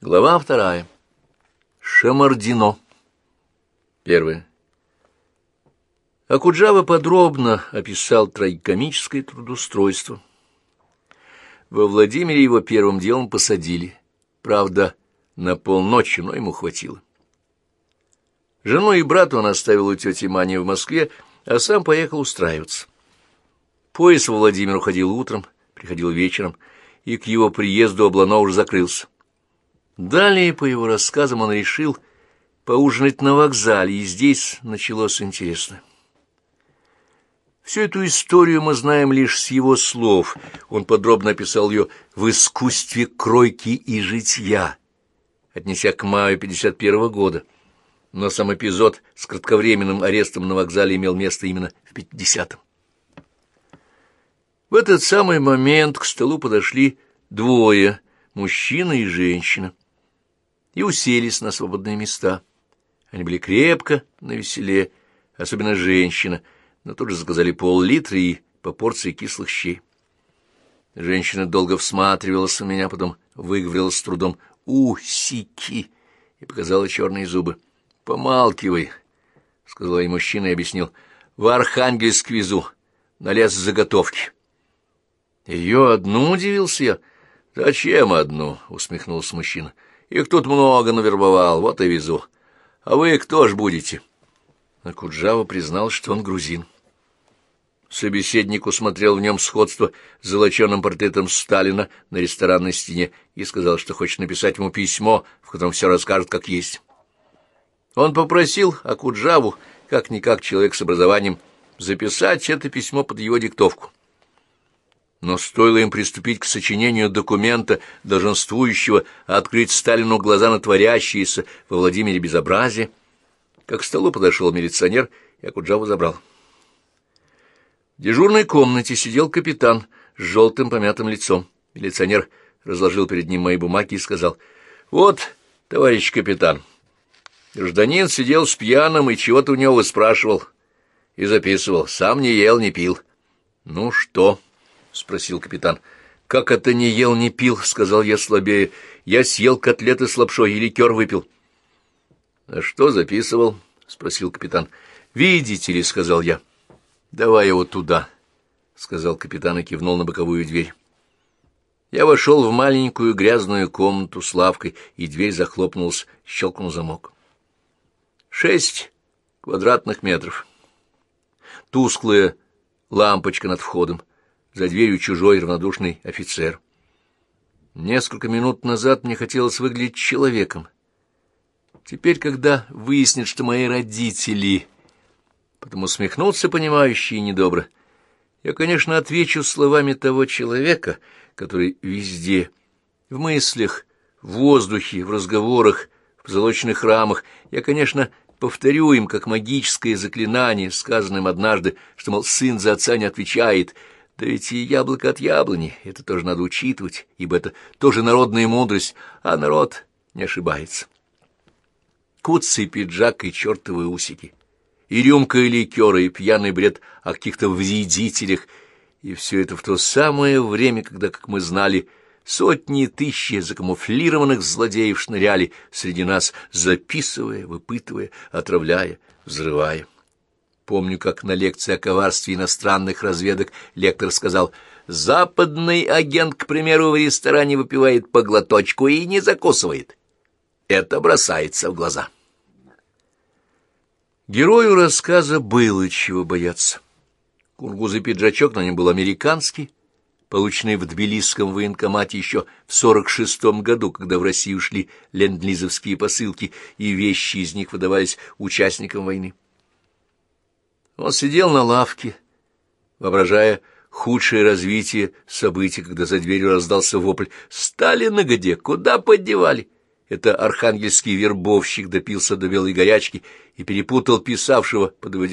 Глава вторая. Шамардино. Первое. Акуджава подробно описал трагикомическое трудоустройство. Во Владимире его первым делом посадили. Правда, на полночи, но ему хватило. Жену и брата он оставил у тети Мани в Москве, а сам поехал устраиваться. Поезд во Владимир уходил утром, приходил вечером, и к его приезду Облано уже закрылся. Далее, по его рассказам, он решил поужинать на вокзале, и здесь началось интересное. Всю эту историю мы знаем лишь с его слов. Он подробно описал ее в «Искусстве кройки и житья», отнеся к маю 51 -го года. Но сам эпизод с кратковременным арестом на вокзале имел место именно в 50-м. В этот самый момент к столу подошли двое, мужчина и женщина и уселись на свободные места. Они были крепко на веселе, особенно женщина, но тут же заказали пол-литра и по порции кислых щей. Женщина долго всматривалась в меня, потом выговорила с трудом «усики» и показала черные зубы. «Помалкивай», — сказал ей мужчина и объяснил. «В Архангельск везу, на лес заготовки». «Ее одну?» — удивился я. «Зачем одну?» — усмехнулся мужчина. Их тут много навербовал, вот и везу. А вы кто ж будете?» А Куджава признал, что он грузин. Собеседник усмотрел в нем сходство с золоченым портретом Сталина на ресторанной стене и сказал, что хочет написать ему письмо, в котором все расскажет, как есть. Он попросил Акуджаву, как-никак человек с образованием, записать это письмо под его диктовку. Но стоило им приступить к сочинению документа, долженствующего открыть Сталину глаза на творящиеся во Владимире безобразие, как к столу подошел милиционер и Акуджаву забрал. В дежурной комнате сидел капитан с желтым помятым лицом. Милиционер разложил перед ним мои бумаги и сказал, «Вот, товарищ капитан, гражданин сидел с пьяным и чего-то у него выспрашивал и записывал, сам не ел, не пил». «Ну что?» — спросил капитан. — Как это не ел, не пил? — сказал я слабее. — Я съел котлеты с лапшой и ликер выпил. — А что записывал? — спросил капитан. — Видите ли, — сказал я. — Давай его туда, — сказал капитан и кивнул на боковую дверь. Я вошел в маленькую грязную комнату с лавкой, и дверь захлопнулась, щелкнул замок. Шесть квадратных метров. Тусклая лампочка над входом — за дверью чужой равнодушный офицер. Несколько минут назад мне хотелось выглядеть человеком. Теперь, когда выяснит, что мои родители... Потом усмехнулся понимающий и недобро. Я, конечно, отвечу словами того человека, который везде, в мыслях, в воздухе, в разговорах, в позолоченных рамах, я, конечно, повторю им, как магическое заклинание, сказанным однажды, что, мол, сын за отца не отвечает — да ведь и яблоко от яблони, это тоже надо учитывать, ибо это тоже народная мудрость, а народ не ошибается. Куцый пиджак и чертовы усики, и рюмка и ликера, и пьяный бред о каких-то вредителях, и все это в то самое время, когда, как мы знали, сотни тысяч закамуфлированных злодеев шныряли среди нас, записывая, выпытывая, отравляя, взрывая. Помню, как на лекции о коварстве иностранных разведок лектор сказал, «Западный агент, к примеру, в ресторане выпивает по глоточку и не закусывает. Это бросается в глаза». Герою рассказа было чего бояться. Кургуз и пиджачок на нем был американский, полученный в Тбилисском военкомате еще в сорок шестом году, когда в Россию шли ленд-лизовские посылки, и вещи из них выдавались участникам войны. Он сидел на лавке, воображая худшее развитие событий, когда за дверью раздался вопль «Сталина где? Куда поддевали?» Это архангельский вербовщик допился до белой горячки и перепутал писавшего под его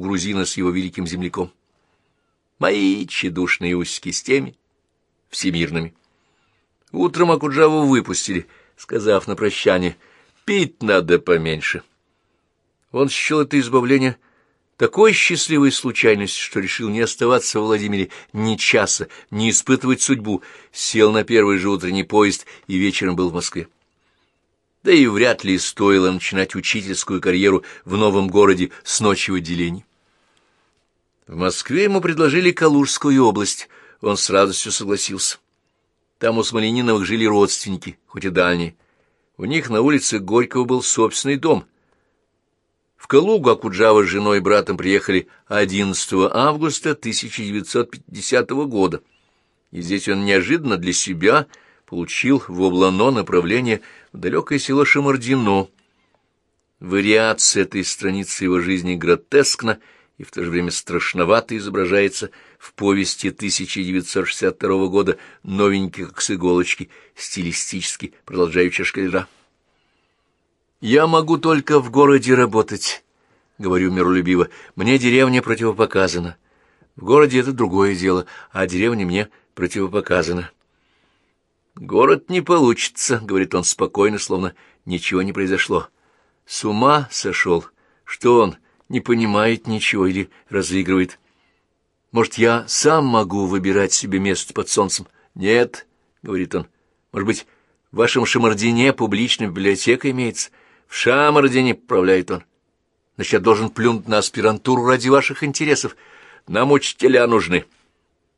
грузина с его великим земляком. Мои тщедушные усики с теми всемирными. Утром Акуджаву выпустили, сказав на прощание, «Пить надо поменьше». Он счел это избавление такой счастливой случайности, что решил не оставаться в Владимире ни часа, не испытывать судьбу, сел на первый же утренний поезд и вечером был в Москве. да и вряд ли стоило начинать учительскую карьеру в новом городе с ночи в отделении. В Москве ему предложили Калужскую область, он с радостью согласился. Там у Смолениновых жили родственники, хоть и дальние. У них на улице Горького был собственный дом. В Калугу Акуджава с женой и братом приехали 11 августа 1950 года. И здесь он неожиданно для себя получил в Облано направление в далекое село Шамардино. Вариация этой страницы его жизни гротескна и в то же время страшновато изображается в повести 1962 года «Новенький, как с иголочки», стилистически продолжающая шкалера. «Я могу только в городе работать», — говорю миролюбиво. «Мне деревня противопоказана. В городе это другое дело, а деревня мне противопоказана». «Город не получится», — говорит он спокойно, словно ничего не произошло. «С ума сошел? Что он, не понимает ничего или разыгрывает? Может, я сам могу выбирать себе место под солнцем?» «Нет», — говорит он. «Может быть, в вашем Шамардине публичная библиотека имеется?» «В Шамардине», — правляет он. «Значит, я должен плюнуть на аспирантуру ради ваших интересов. Нам учителя нужны».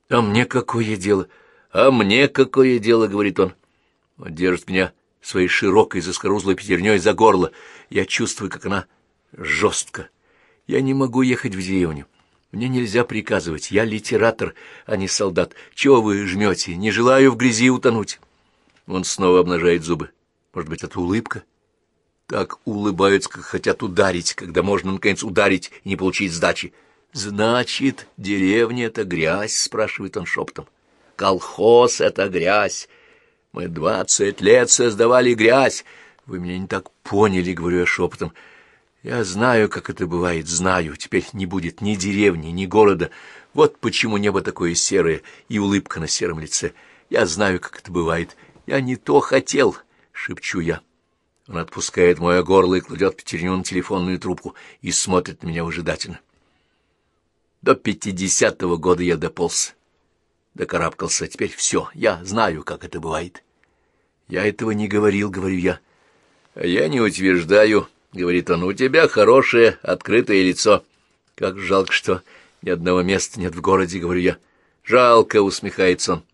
«А мне какое дело?» «А мне какое дело?» — говорит он. Он держит меня своей широкой заскорузлой пятерней за горло. Я чувствую, как она жестко. Я не могу ехать в деревню. Мне нельзя приказывать. Я литератор, а не солдат. Чего вы жмете? Не желаю в грязи утонуть. Он снова обнажает зубы. Может быть, это улыбка? Так улыбаются, как хотят ударить, когда можно, наконец, ударить и не получить сдачи. «Значит, деревня — это грязь?» — спрашивает он шептом. Колхоз — это грязь. Мы двадцать лет создавали грязь. Вы меня не так поняли, говорю я шепотом. Я знаю, как это бывает, знаю. Теперь не будет ни деревни, ни города. Вот почему небо такое серое и улыбка на сером лице. Я знаю, как это бывает. Я не то хотел, шепчу я. Он отпускает мое горло и кладет пятерню на телефонную трубку и смотрит на меня выжидательно. До пятидесятого года я дополз докарабкался. Теперь все, я знаю, как это бывает. Я этого не говорил, говорю я. А я не утверждаю, говорит он, у тебя хорошее, открытое лицо. Как жалко, что ни одного места нет в городе, говорю я. Жалко, усмехается он.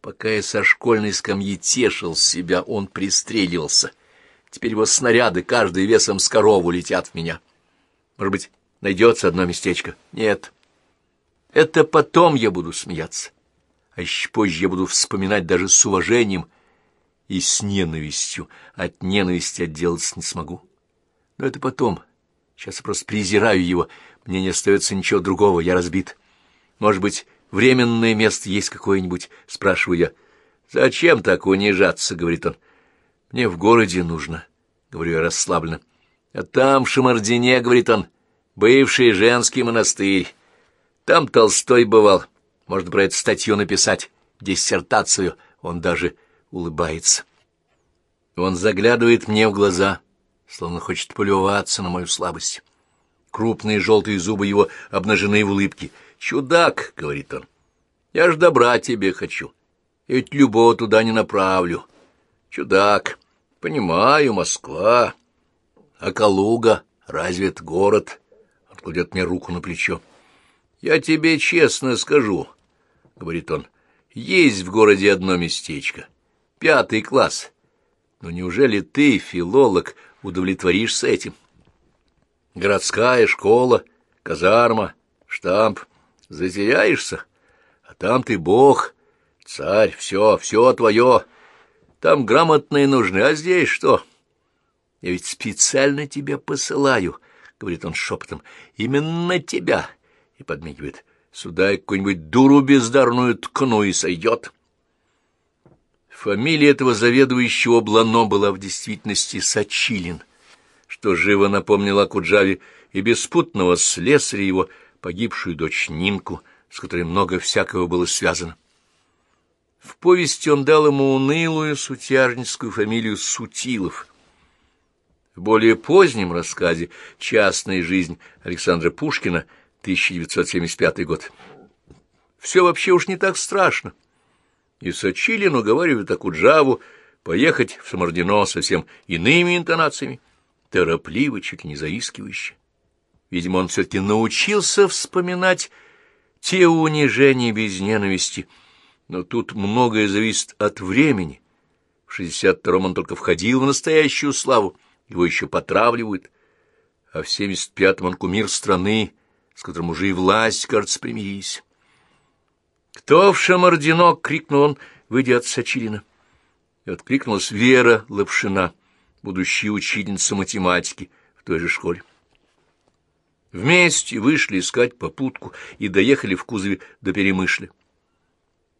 Пока я со школьной скамьи тешил себя, он пристреливался. Теперь его снаряды, каждый весом с корову, летят в меня. Может быть, найдется одно местечко? Нет. Это потом я буду смеяться, а еще позже я буду вспоминать даже с уважением и с ненавистью. От ненависти отделаться не смогу. Но это потом. Сейчас я просто презираю его. Мне не остается ничего другого, я разбит. Может быть, временное место есть какое-нибудь? Спрашиваю я. Зачем так унижаться, говорит он. Мне в городе нужно, говорю я расслабленно. А там, в Шамардине, говорит он, бывший женский монастырь. Там Толстой бывал. Можно про эту статью написать, диссертацию. Он даже улыбается. Он заглядывает мне в глаза, словно хочет полюваться на мою слабость. Крупные желтые зубы его обнажены в улыбке. «Чудак», — говорит он, — «я ж добра тебе хочу. Ведь любого туда не направлю. Чудак, понимаю, Москва. А Калуга, разве это город?» Он кладет мне руку на плечо. «Я тебе честно скажу», — говорит он, — «есть в городе одно местечко, пятый класс. Но неужели ты, филолог, удовлетворишься этим? Городская школа, казарма, штамп. Затеряешься, а там ты бог, царь, все, все твое. Там грамотные нужны, а здесь что? Я ведь специально тебя посылаю, — говорит он шепотом, — именно тебя» и подмигивает. «Сюда я какую-нибудь дуру бездарную ткну и сойдет». Фамилия этого заведующего Блано была в действительности Сачилин, что живо напомнило Куджаве и беспутного слесаря его, погибшую дочь Нинку, с которой много всякого было связано. В повести он дал ему унылую сутяжницкую фамилию Сутилов. В более позднем рассказе «Частная жизнь» Александра Пушкина – 1975 год. Все вообще уж не так страшно. И Сочилин уговаривает Акуджаву поехать в Самардино совсем иными интонациями, торопливо, чуть не заискивающе. Видимо, он все-таки научился вспоминать те унижения без ненависти, но тут многое зависит от времени. В 62-м он только входил в настоящую славу, его еще потравливают, а в 75-м он кумир страны, с которым уже и власть, кажется, примирились. «Кто в Шамардино?» — крикнул он, выйдя от Сачилина. И откликнулась Вера Лапшина, будущая учительница математики в той же школе. Вместе вышли искать попутку и доехали в кузове до Перемышля.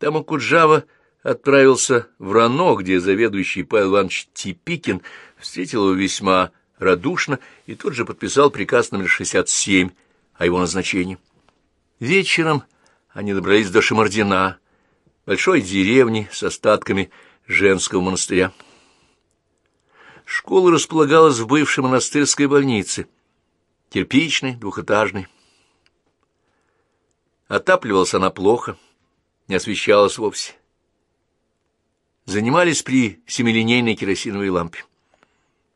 Там Акуджава отправился в Рано, где заведующий Павел Иванович Типикин встретил его весьма радушно и тут же подписал приказ номер 67 о его назначении. Вечером они добрались до Шамардина, большой деревни с остатками женского монастыря. Школа располагалась в бывшей монастырской больнице, кирпичной, двухэтажной. Отапливалась она плохо, не освещалась вовсе. Занимались при семилинейной керосиновой лампе.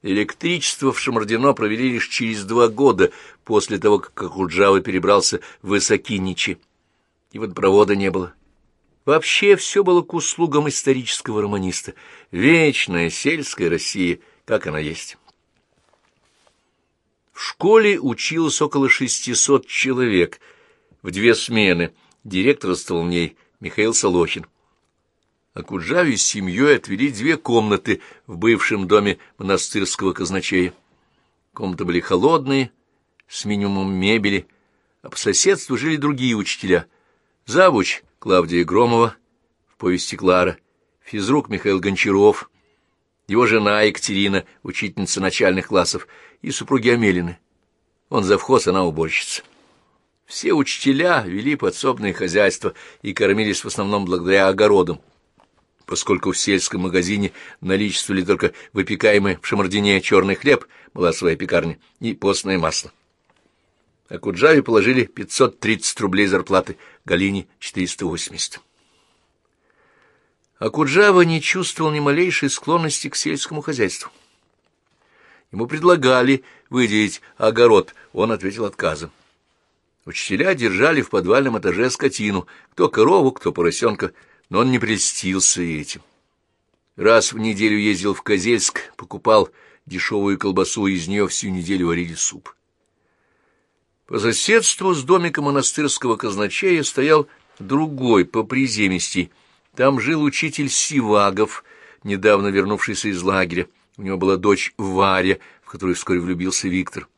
Электричество в Шамардино провели лишь через два года после того, как Ахуджава перебрался в Высокиничи, и водопровода не было. Вообще все было к услугам исторического романиста. Вечная сельская Россия, как она есть. В школе училось около шестисот человек, в две смены. Директорствовал в ней Михаил Солохин а Куджаве с семьей отвели две комнаты в бывшем доме монастырского казначея. Комнаты были холодные, с минимумом мебели, а по соседству жили другие учителя. Завуч Клавдия Громова в повести Клара, физрук Михаил Гончаров, его жена Екатерина, учительница начальных классов, и супруги Амелины. Он завхоз, она уборщица. Все учителя вели подсобное хозяйство и кормились в основном благодаря огородам поскольку в сельском магазине наличествовали только выпекаемый в Шамардине черный хлеб, была своя пекарня, и постное масло. А Куджаве положили 530 рублей зарплаты, Галине — 480. А Куджава не чувствовал ни малейшей склонности к сельскому хозяйству. Ему предлагали выделить огород, он ответил отказом. Учителя держали в подвальном этаже скотину, кто корову, кто поросенка, но он не прельстился этим. Раз в неделю ездил в Козельск, покупал дешевую колбасу, и из нее всю неделю варили суп. По соседству с домиком монастырского казначея стоял другой, по приземисти. Там жил учитель Сивагов, недавно вернувшийся из лагеря. У него была дочь Варя, в которую вскоре влюбился Виктор.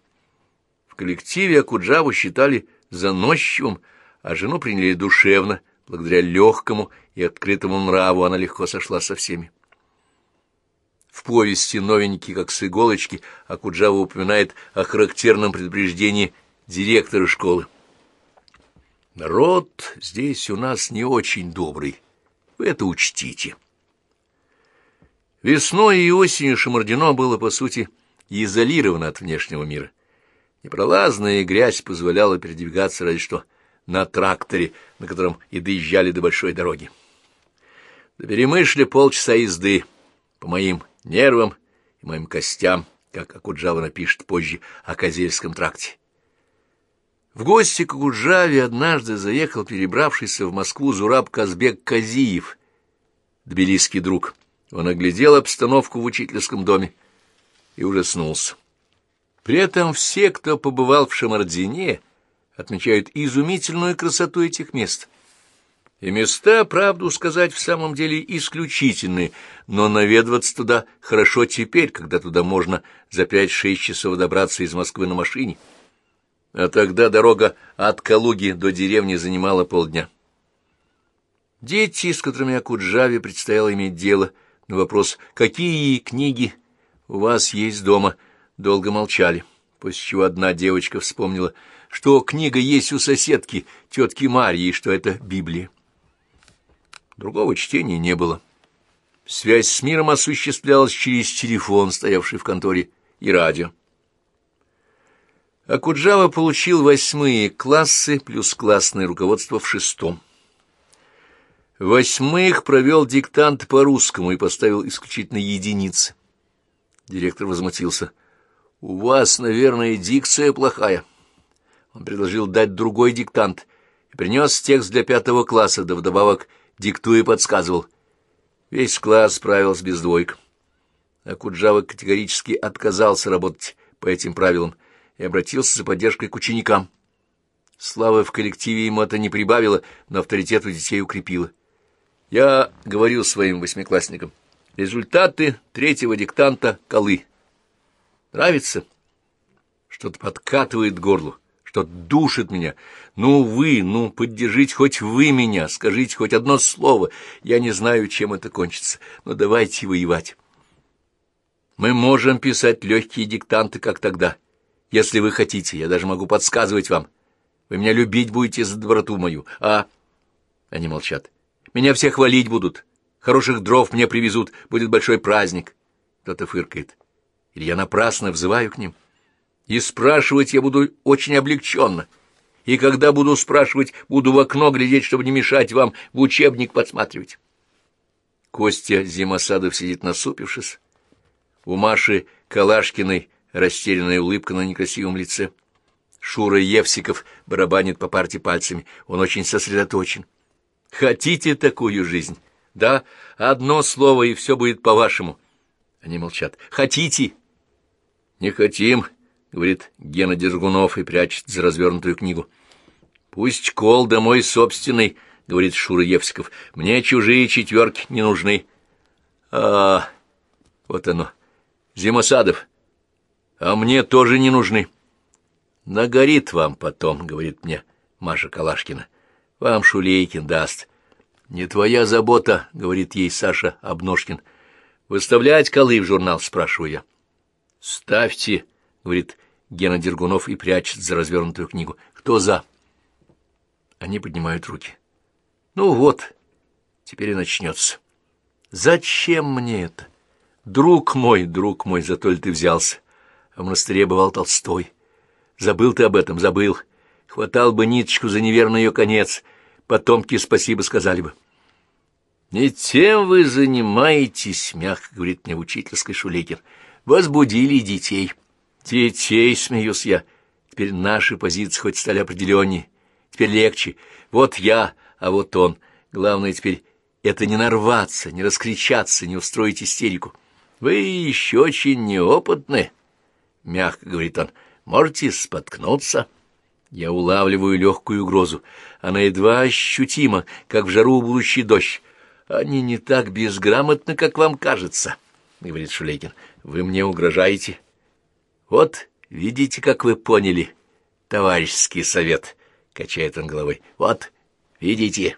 В коллективе Акуджаву считали заносчивым, а жену приняли душевно, благодаря легкому и открытому нраву она легко сошла со всеми. В повести «Новенький, как с иголочки» Акуджава упоминает о характерном предупреждении директора школы. «Народ здесь у нас не очень добрый, вы это учтите». Весной и осенью Шамардино было, по сути, изолировано от внешнего мира. Непролазная грязь позволяла передвигаться разве что на тракторе, на котором и доезжали до большой дороги. До Перемышля полчаса езды по моим нервам и моим костям, как Акуджава напишет позже о Козельском тракте. В гости к Акуджаве однажды заехал перебравшийся в Москву Зураб Казбек Казиев, тбилисский друг. Он оглядел обстановку в учительском доме и ужаснулся. При этом все, кто побывал в Шамардине, отмечают изумительную красоту этих мест — и места, правду сказать, в самом деле исключительные, но наведываться туда хорошо теперь, когда туда можно за пять-шесть часов добраться из Москвы на машине. А тогда дорога от Калуги до деревни занимала полдня. Дети, с которыми Акуджаве предстояло иметь дело, на вопрос «Какие книги у вас есть дома?» Долго молчали, после чего одна девочка вспомнила, что книга есть у соседки, тетки Марьи, и что это Библия. Другого чтения не было. Связь с миром осуществлялась через телефон, стоявший в конторе, и радио. Акуджава получил восьмые классы плюс классное руководство в шестом. Восьмых провел диктант по-русскому и поставил исключительно единицы. Директор возмутился. — У вас, наверное, дикция плохая. Он предложил дать другой диктант и принес текст для пятого класса, да вдобавок диктуя подсказывал. Весь класс справился без двоек. А Куджава категорически отказался работать по этим правилам и обратился за поддержкой к ученикам. Славы в коллективе ему это не прибавило, но авторитет у детей укрепило. Я говорил своим восьмиклассникам, результаты третьего диктанта — колы. Нравится? Что-то подкатывает горлу, что-то душит меня. Ну вы, ну поддержите хоть вы меня, скажите хоть одно слово. Я не знаю, чем это кончится, но давайте воевать. Мы можем писать легкие диктанты, как тогда. Если вы хотите, я даже могу подсказывать вам. Вы меня любить будете за доброту мою, а... Они молчат. Меня все хвалить будут. Хороших дров мне привезут, будет большой праздник. Кто-то фыркает. Или я напрасно взываю к ним. И спрашивать я буду очень облегченно. И когда буду спрашивать, буду в окно глядеть, чтобы не мешать вам в учебник подсматривать. Костя Зимосадов сидит насупившись. У Маши Калашкиной растерянная улыбка на некрасивом лице. Шура Евсиков барабанит по парте пальцами. Он очень сосредоточен. Хотите такую жизнь? Да, одно слово, и все будет по-вашему. Они молчат. Хотите? Не хотим, говорит Гена Дергунов и прячет за развернутую книгу. Пусть кол домой собственный, говорит Шура Евсиков. Мне чужие четверки не нужны. А, вот оно. Зимосадов. А мне тоже не нужны. Нагорит вам потом, говорит мне Маша Калашкина. Вам Шулейкин даст. Не твоя забота, говорит ей Саша Обножкин. Выставлять колы в журнал, спрашиваю я. Ставьте, говорит Гена Дергунов и прячет за развернутую книгу. Кто за? Они поднимают руки. Ну вот, теперь и начнется. Зачем мне это? Друг мой, друг мой, зато ли ты взялся? В монастыре бывал Толстой. Забыл ты об этом, забыл. Хватал бы ниточку за неверный ее конец, потомки спасибо сказали бы. «Не тем вы занимаетесь», — мягко говорит мне в учительской Шулейкин. «Возбудили детей». «Детей», — смеюсь я. «Теперь наши позиции хоть стали определеннее. Теперь легче. Вот я, а вот он. Главное теперь это не нарваться, не раскричаться, не устроить истерику. Вы еще очень неопытны», — мягко говорит он. «Можете споткнуться». Я улавливаю легкую угрозу. Она едва ощутима, как в жару будущий дождь. Они не так безграмотны, как вам кажется, — говорит Шулейкин. Вы мне угрожаете. Вот, видите, как вы поняли. Товарищеский совет, — качает он головой. Вот, видите.